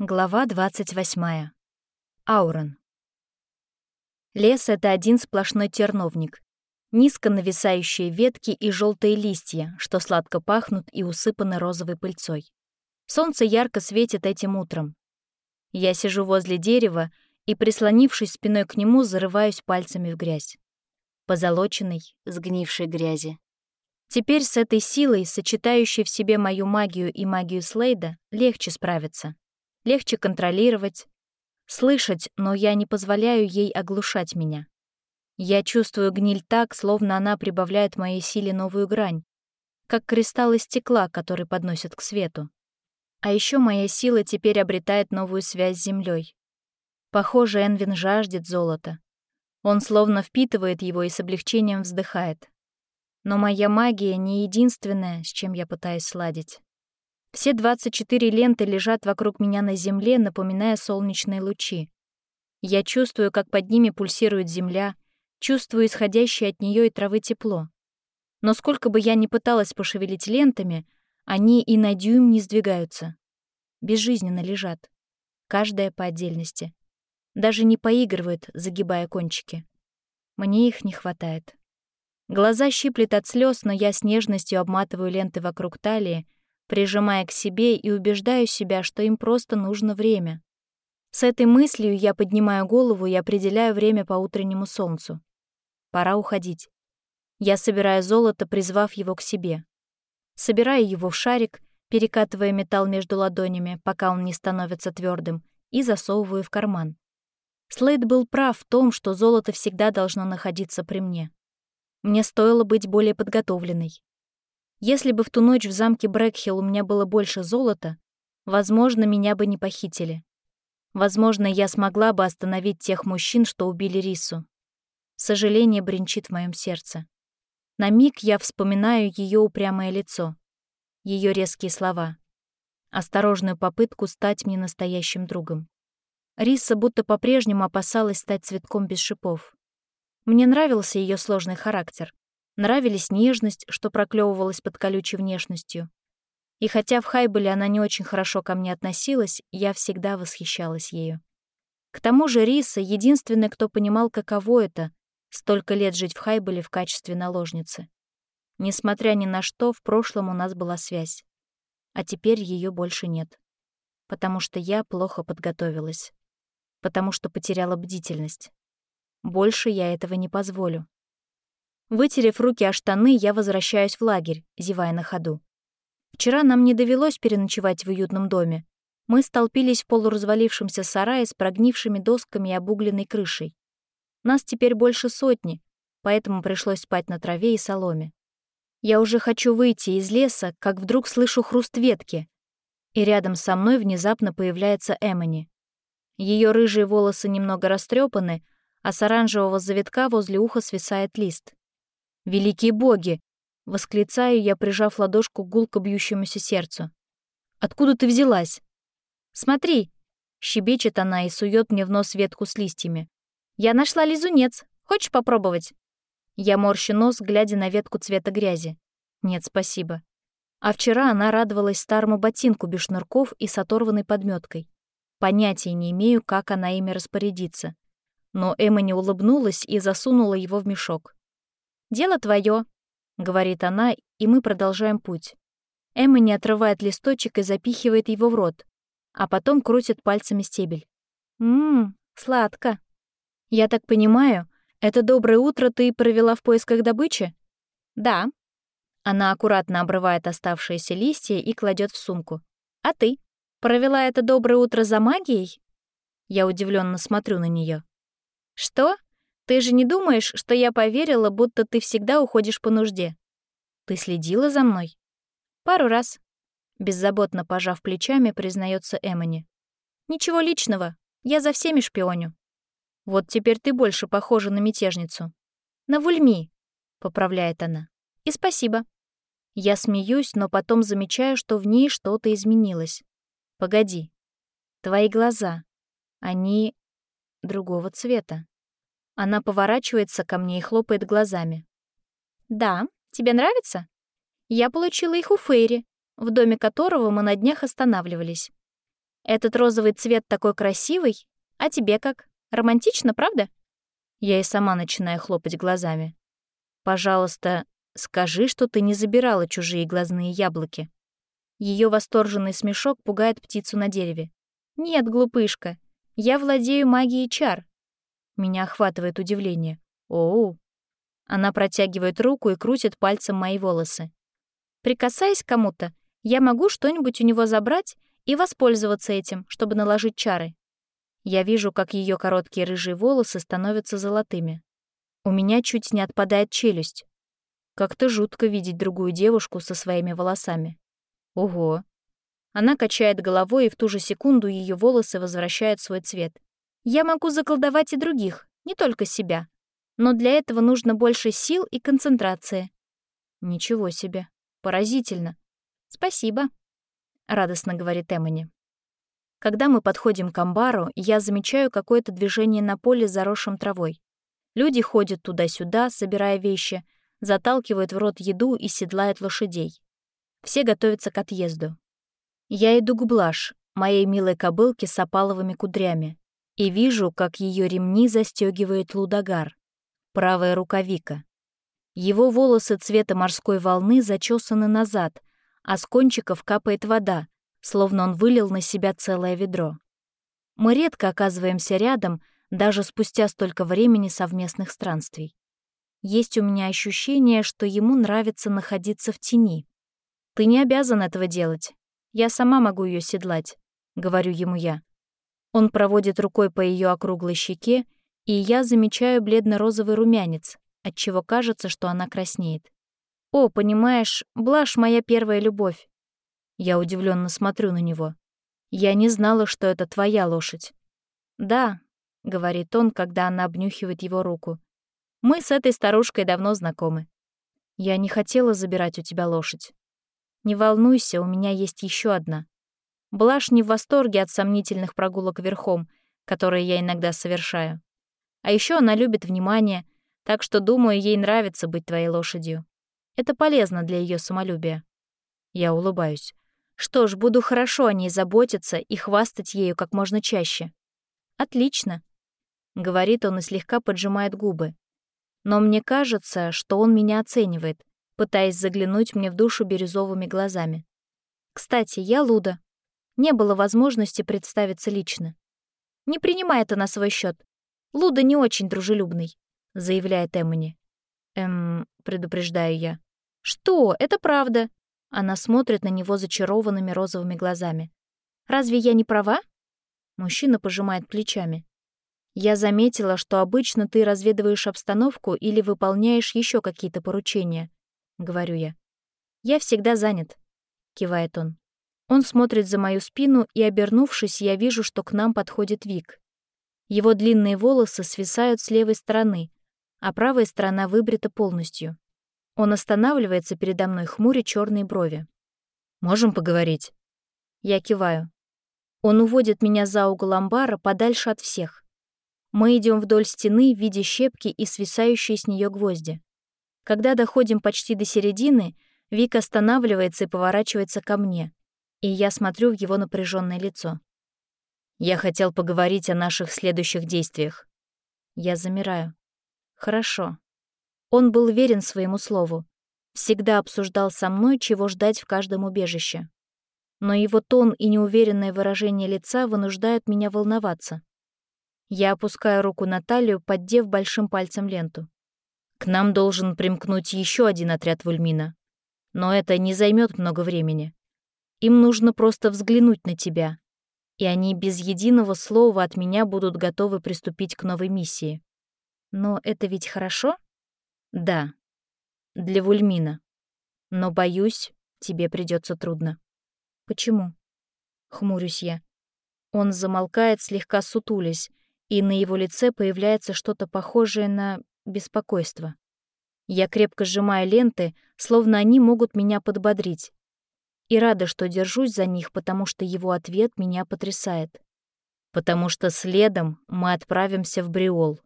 Глава 28. Аурон. Лес — это один сплошной терновник. Низко нависающие ветки и желтые листья, что сладко пахнут и усыпаны розовой пыльцой. Солнце ярко светит этим утром. Я сижу возле дерева и, прислонившись спиной к нему, зарываюсь пальцами в грязь. Позолоченной, сгнившей грязи. Теперь с этой силой, сочетающей в себе мою магию и магию Слейда, легче справиться легче контролировать, слышать, но я не позволяю ей оглушать меня. Я чувствую гниль так, словно она прибавляет моей силе новую грань, как кристаллы стекла, которые подносят к свету. А еще моя сила теперь обретает новую связь с землей. Похоже, Энвин жаждет золота. Он словно впитывает его и с облегчением вздыхает. Но моя магия не единственная, с чем я пытаюсь сладить. Все 24 ленты лежат вокруг меня на земле, напоминая солнечные лучи. Я чувствую, как под ними пульсирует земля, чувствую исходящее от нее и травы тепло. Но сколько бы я ни пыталась пошевелить лентами, они и на дюйм не сдвигаются. Безжизненно лежат. Каждая по отдельности. Даже не поигрывают, загибая кончики. Мне их не хватает. Глаза щиплет от слез, но я с нежностью обматываю ленты вокруг талии, прижимая к себе и убеждаю себя, что им просто нужно время. С этой мыслью я поднимаю голову и определяю время по утреннему солнцу. Пора уходить. Я собираю золото, призвав его к себе. Собираю его в шарик, перекатывая металл между ладонями, пока он не становится твердым, и засовываю в карман. Слейд был прав в том, что золото всегда должно находиться при мне. Мне стоило быть более подготовленной. Если бы в ту ночь в замке Брэкхилл у меня было больше золота, возможно, меня бы не похитили. Возможно, я смогла бы остановить тех мужчин, что убили Рису. Сожаление бренчит в моем сердце. На миг я вспоминаю ее упрямое лицо, ее резкие слова, осторожную попытку стать мне настоящим другом. Риса будто по-прежнему опасалась стать цветком без шипов. Мне нравился ее сложный характер. Нравились нежность, что проклевывалась под колючей внешностью. И хотя в Хайбеле она не очень хорошо ко мне относилась, я всегда восхищалась ею. К тому же Риса — единственный, кто понимал, каково это — столько лет жить в Хайбеле в качестве наложницы. Несмотря ни на что, в прошлом у нас была связь. А теперь ее больше нет. Потому что я плохо подготовилась. Потому что потеряла бдительность. Больше я этого не позволю. Вытерев руки о штаны, я возвращаюсь в лагерь, зевая на ходу. Вчера нам не довелось переночевать в уютном доме. Мы столпились в полуразвалившемся сарае с прогнившими досками и обугленной крышей. Нас теперь больше сотни, поэтому пришлось спать на траве и соломе. Я уже хочу выйти из леса, как вдруг слышу хруст ветки, и рядом со мной внезапно появляется Эмони. Ее рыжие волосы немного растрепаны, а с оранжевого завитка возле уха свисает лист. «Великие боги!» — восклицаю я, прижав ладошку к гулко бьющемуся сердцу. «Откуда ты взялась?» «Смотри!» — щебечет она и сует мне в нос ветку с листьями. «Я нашла лизунец. Хочешь попробовать?» Я морщу нос, глядя на ветку цвета грязи. «Нет, спасибо». А вчера она радовалась старому ботинку без шнурков и с оторванной подметкой. Понятия не имею, как она ими распорядится. Но Эмма не улыбнулась и засунула его в мешок. «Дело твое, говорит она, и мы продолжаем путь. Эмма не отрывает листочек и запихивает его в рот, а потом крутит пальцами стебель. «Ммм, сладко. Я так понимаю, это доброе утро ты провела в поисках добычи?» «Да». Она аккуратно обрывает оставшиеся листья и кладет в сумку. «А ты? Провела это доброе утро за магией?» Я удивленно смотрю на нее. «Что?» Ты же не думаешь, что я поверила, будто ты всегда уходишь по нужде? Ты следила за мной? Пару раз. Беззаботно пожав плечами, признается Эмони. Ничего личного. Я за всеми шпионю. Вот теперь ты больше похожа на мятежницу. На Вульми, поправляет она. И спасибо. Я смеюсь, но потом замечаю, что в ней что-то изменилось. Погоди. Твои глаза. Они другого цвета. Она поворачивается ко мне и хлопает глазами. «Да, тебе нравится?» Я получила их у Фейри, в доме которого мы на днях останавливались. Этот розовый цвет такой красивый. А тебе как? Романтично, правда? Я и сама начинаю хлопать глазами. Пожалуйста, скажи, что ты не забирала чужие глазные яблоки. Ее восторженный смешок пугает птицу на дереве. Нет, глупышка, я владею магией чар. Меня охватывает удивление. Оу. Она протягивает руку и крутит пальцем мои волосы. Прикасаясь к кому-то, я могу что-нибудь у него забрать и воспользоваться этим, чтобы наложить чары. Я вижу, как ее короткие рыжие волосы становятся золотыми. У меня чуть не отпадает челюсть. Как-то жутко видеть другую девушку со своими волосами. Ого. Она качает головой, и в ту же секунду ее волосы возвращают свой цвет. Я могу заколдовать и других, не только себя. Но для этого нужно больше сил и концентрации. Ничего себе. Поразительно. Спасибо, радостно говорит Эмони. Когда мы подходим к амбару, я замечаю какое-то движение на поле, заросшем травой. Люди ходят туда-сюда, собирая вещи, заталкивают в рот еду и седлают лошадей. Все готовятся к отъезду. Я иду к Блаш, моей милой кобылке с опаловыми кудрями, и вижу, как ее ремни застегивает Лудогар, правая рукавика. Его волосы цвета морской волны зачесаны назад, а с кончиков капает вода, словно он вылил на себя целое ведро. Мы редко оказываемся рядом, даже спустя столько времени совместных странствий. Есть у меня ощущение, что ему нравится находиться в тени. «Ты не обязан этого делать. Я сама могу ее седлать», — говорю ему я. Он проводит рукой по ее округлой щеке, и я замечаю бледно-розовый румянец, отчего кажется, что она краснеет. «О, понимаешь, Блаш — моя первая любовь. Я удивленно смотрю на него. «Я не знала, что это твоя лошадь». «Да», — говорит он, когда она обнюхивает его руку. «Мы с этой старушкой давно знакомы. Я не хотела забирать у тебя лошадь. Не волнуйся, у меня есть еще одна. Блаш не в восторге от сомнительных прогулок верхом, которые я иногда совершаю. А еще она любит внимание, так что, думаю, ей нравится быть твоей лошадью. Это полезно для ее самолюбия. Я улыбаюсь. Что ж, буду хорошо о ней заботиться и хвастать ею как можно чаще. Отлично, — говорит он и слегка поджимает губы. Но мне кажется, что он меня оценивает, пытаясь заглянуть мне в душу бирюзовыми глазами. Кстати, я Луда. Не было возможности представиться лично. Не принимай это на свой счет. Луда не очень дружелюбный, заявляет Эмони. Эм, предупреждаю я. Что? Это правда. Она смотрит на него зачарованными розовыми глазами. «Разве я не права?» Мужчина пожимает плечами. «Я заметила, что обычно ты разведываешь обстановку или выполняешь еще какие-то поручения», — говорю я. «Я всегда занят», — кивает он. Он смотрит за мою спину, и, обернувшись, я вижу, что к нам подходит Вик. Его длинные волосы свисают с левой стороны, а правая сторона выбрита полностью. Он останавливается передо мной, хмуря черные брови. «Можем поговорить?» Я киваю. Он уводит меня за угол амбара подальше от всех. Мы идем вдоль стены в виде щепки и свисающие с нее гвозди. Когда доходим почти до середины, Вик останавливается и поворачивается ко мне, и я смотрю в его напряженное лицо. Я хотел поговорить о наших следующих действиях. Я замираю. Хорошо. Он был верен своему слову. Всегда обсуждал со мной, чего ждать в каждом убежище. Но его тон и неуверенное выражение лица вынуждают меня волноваться. Я опускаю руку на талию, поддев большим пальцем ленту. К нам должен примкнуть еще один отряд Вульмина. Но это не займет много времени. Им нужно просто взглянуть на тебя, и они без единого слова от меня будут готовы приступить к новой миссии. Но это ведь хорошо? Да, для Вульмина. Но, боюсь, тебе придется трудно. Почему? Хмурюсь я. Он замолкает, слегка сутулясь, и на его лице появляется что-то похожее на беспокойство. Я крепко сжимаю ленты, словно они могут меня подбодрить. И рада, что держусь за них, потому что его ответ меня потрясает. Потому что следом мы отправимся в Бриол.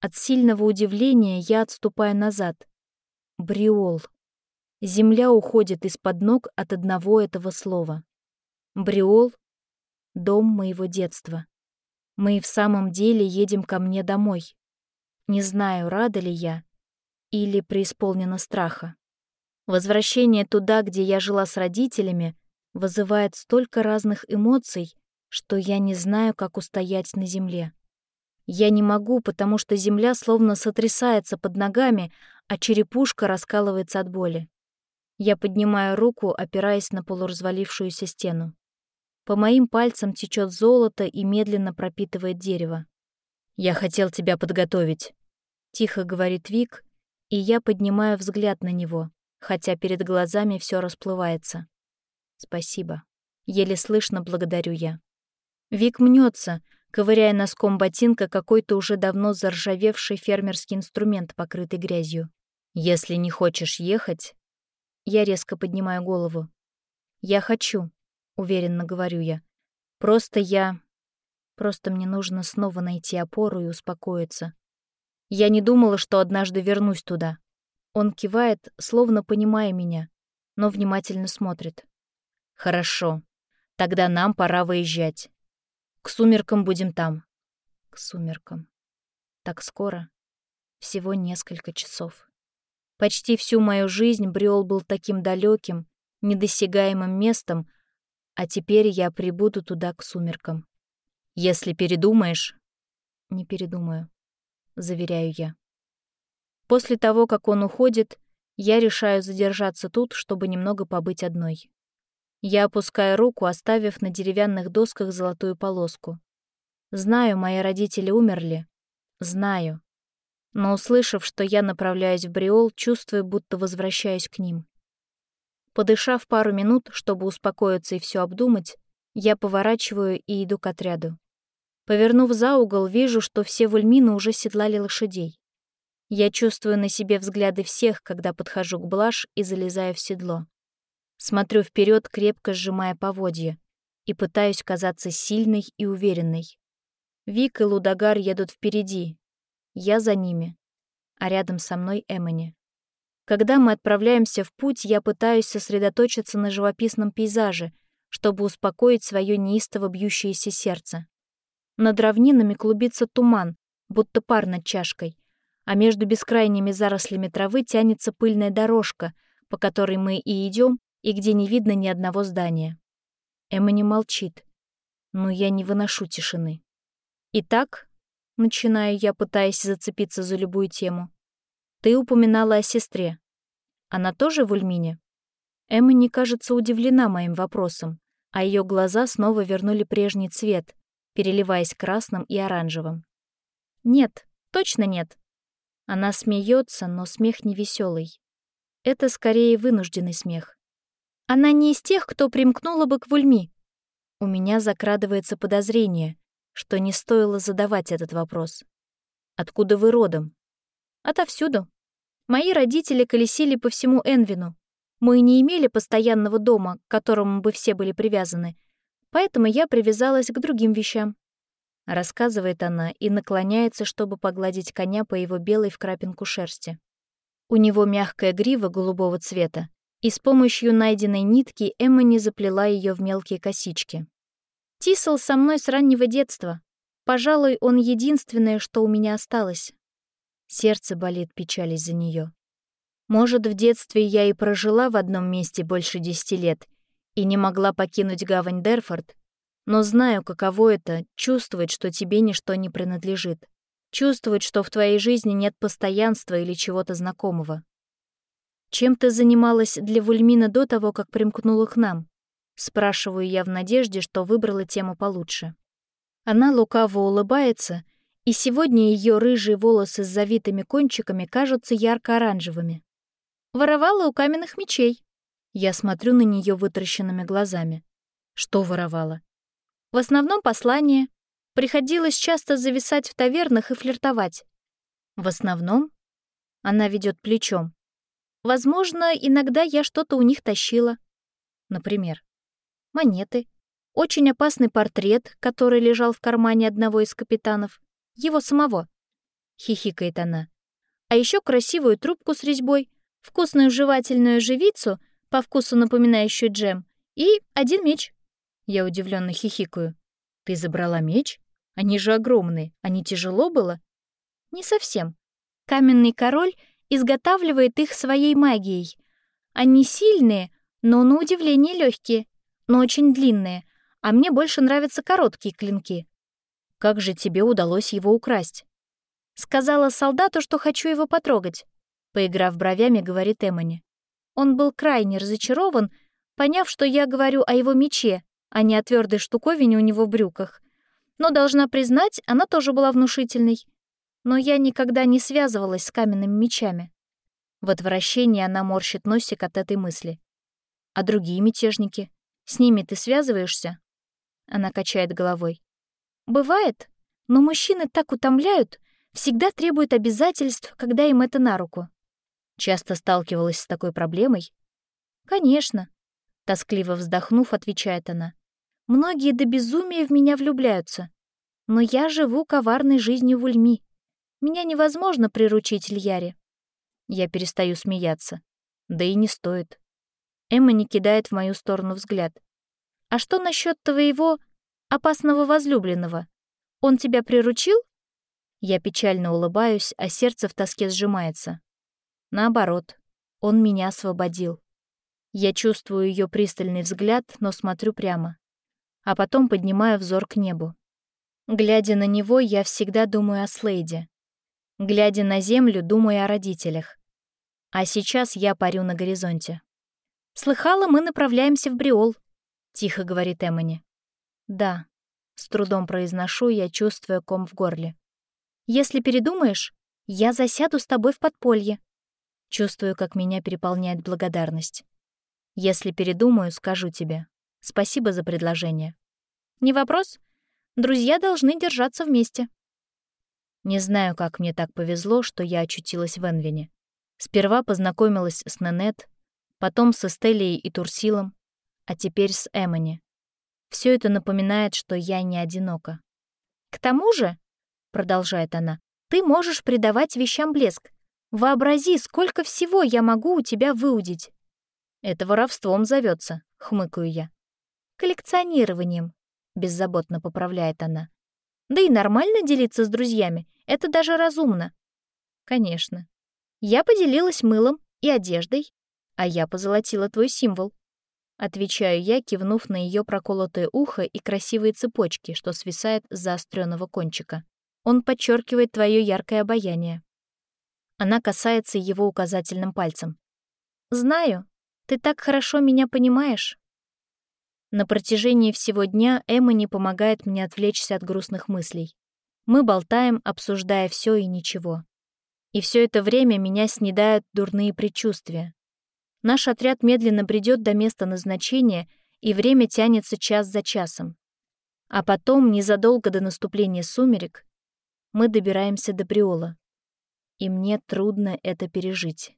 От сильного удивления я отступаю назад. Бриол. Земля уходит из-под ног от одного этого слова. Бриол Дом моего детства. Мы и в самом деле едем ко мне домой. Не знаю, рада ли я или преисполнена страха. Возвращение туда, где я жила с родителями, вызывает столько разных эмоций, что я не знаю, как устоять на земле. Я не могу, потому что земля словно сотрясается под ногами, а черепушка раскалывается от боли. Я поднимаю руку, опираясь на полуразвалившуюся стену. По моим пальцам течет золото и медленно пропитывает дерево. «Я хотел тебя подготовить», — тихо говорит Вик, и я поднимаю взгляд на него, хотя перед глазами все расплывается. «Спасибо». Еле слышно благодарю я. Вик мнется, ковыряя носком ботинка какой-то уже давно заржавевший фермерский инструмент, покрытый грязью. «Если не хочешь ехать...» Я резко поднимаю голову. «Я хочу», — уверенно говорю я. «Просто я... Просто мне нужно снова найти опору и успокоиться. Я не думала, что однажды вернусь туда». Он кивает, словно понимая меня, но внимательно смотрит. «Хорошо. Тогда нам пора выезжать. К сумеркам будем там. К сумеркам. Так скоро. Всего несколько часов. Почти всю мою жизнь Бриол был таким далеким, недосягаемым местом, а теперь я прибуду туда к сумеркам. Если передумаешь... Не передумаю, заверяю я. После того, как он уходит, я решаю задержаться тут, чтобы немного побыть одной. Я опускаю руку, оставив на деревянных досках золотую полоску. Знаю, мои родители умерли. Знаю. Но, услышав, что я направляюсь в Бриол, чувствую, будто возвращаюсь к ним. Подышав пару минут, чтобы успокоиться и все обдумать, я поворачиваю и иду к отряду. Повернув за угол, вижу, что все вульмины уже седлали лошадей. Я чувствую на себе взгляды всех, когда подхожу к Блаш и залезаю в седло. Смотрю вперед, крепко сжимая поводья, и пытаюсь казаться сильной и уверенной. Вик и Лудогар едут впереди. Я за ними. А рядом со мной Эмони. Когда мы отправляемся в путь, я пытаюсь сосредоточиться на живописном пейзаже, чтобы успокоить свое неистово бьющееся сердце. Над равнинами клубится туман, будто пар над чашкой, а между бескрайними зарослями травы тянется пыльная дорожка, по которой мы и идем, и где не видно ни одного здания. Эмма не молчит, но я не выношу тишины. Итак, начинаю я, пытаясь зацепиться за любую тему, ты упоминала о сестре. Она тоже в Ульмине? Эмма не кажется удивлена моим вопросом, а ее глаза снова вернули прежний цвет, переливаясь красным и оранжевым. Нет, точно нет. Она смеется, но смех не веселый. Это скорее вынужденный смех. Она не из тех, кто примкнула бы к Вульми. У меня закрадывается подозрение, что не стоило задавать этот вопрос. Откуда вы родом? Отовсюду. Мои родители колесили по всему Энвину. Мы не имели постоянного дома, к которому бы все были привязаны, поэтому я привязалась к другим вещам. Рассказывает она и наклоняется, чтобы погладить коня по его белой в крапинку шерсти. У него мягкая грива голубого цвета, и с помощью найденной нитки Эмма не заплела ее в мелкие косички. Тисел со мной с раннего детства. Пожалуй, он единственное, что у меня осталось. Сердце болит печались за нее. Может, в детстве я и прожила в одном месте больше десяти лет и не могла покинуть гавань Дерфорд, но знаю, каково это — чувствовать, что тебе ничто не принадлежит. Чувствовать, что в твоей жизни нет постоянства или чего-то знакомого. «Чем ты занималась для Вульмина до того, как примкнула к нам?» Спрашиваю я в надежде, что выбрала тему получше. Она лукаво улыбается, и сегодня ее рыжие волосы с завитыми кончиками кажутся ярко-оранжевыми. «Воровала у каменных мечей». Я смотрю на нее вытаращенными глазами. Что воровала? В основном послание. Приходилось часто зависать в тавернах и флиртовать. В основном? Она ведет плечом. Возможно, иногда я что-то у них тащила. Например, монеты, очень опасный портрет, который лежал в кармане одного из капитанов, его самого. Хихикает она. А еще красивую трубку с резьбой, вкусную жевательную живицу, по вкусу напоминающую джем, и один меч. Я удивленно хихикаю. «Ты забрала меч? Они же огромные. А не тяжело было?» «Не совсем. Каменный король изготавливает их своей магией. Они сильные, но на удивление легкие, но очень длинные, а мне больше нравятся короткие клинки. Как же тебе удалось его украсть? Сказала солдату, что хочу его потрогать. Поиграв бровями, говорит Эмони. Он был крайне разочарован, поняв, что я говорю о его мече, а не о твердой штуковине у него брюках. Но, должна признать, она тоже была внушительной. Но я никогда не связывалась с каменными мечами. В отвращении она морщит носик от этой мысли. А другие мятежники? С ними ты связываешься? Она качает головой. Бывает, но мужчины так утомляют, всегда требуют обязательств, когда им это на руку. Часто сталкивалась с такой проблемой? Конечно. Тоскливо вздохнув, отвечает она. Многие до безумия в меня влюбляются. Но я живу коварной жизнью в Ульми. Меня невозможно приручить Ильяре. Я перестаю смеяться. Да и не стоит. Эмма не кидает в мою сторону взгляд. «А что насчет твоего опасного возлюбленного? Он тебя приручил?» Я печально улыбаюсь, а сердце в тоске сжимается. Наоборот, он меня освободил. Я чувствую ее пристальный взгляд, но смотрю прямо. А потом поднимаю взор к небу. Глядя на него, я всегда думаю о Слейде. Глядя на землю, думаю о родителях. А сейчас я парю на горизонте. «Слыхала, мы направляемся в Бриол», — тихо говорит Эмони. «Да», — с трудом произношу, я чувствую ком в горле. «Если передумаешь, я засяду с тобой в подполье». Чувствую, как меня переполняет благодарность. «Если передумаю, скажу тебе. Спасибо за предложение». «Не вопрос. Друзья должны держаться вместе». Не знаю, как мне так повезло, что я очутилась в Энвине. Сперва познакомилась с Ненет, потом с Эстелией и Турсилом, а теперь с Эмони. Все это напоминает, что я не одинока. «К тому же», — продолжает она, — «ты можешь придавать вещам блеск. Вообрази, сколько всего я могу у тебя выудить». «Это воровством зовется, хмыкаю я. «Коллекционированием», — беззаботно поправляет она. «Да и нормально делиться с друзьями, это даже разумно». «Конечно. Я поделилась мылом и одеждой, а я позолотила твой символ. Отвечаю я, кивнув на ее проколотое ухо и красивые цепочки, что свисает с заостренного кончика. Он подчеркивает твое яркое обаяние. Она касается его указательным пальцем. «Знаю, ты так хорошо меня понимаешь». На протяжении всего дня Эмма не помогает мне отвлечься от грустных мыслей. Мы болтаем, обсуждая все и ничего. И все это время меня снедают дурные предчувствия. Наш отряд медленно бредет до места назначения, и время тянется час за часом. А потом, незадолго до наступления сумерек, мы добираемся до Бриола. И мне трудно это пережить.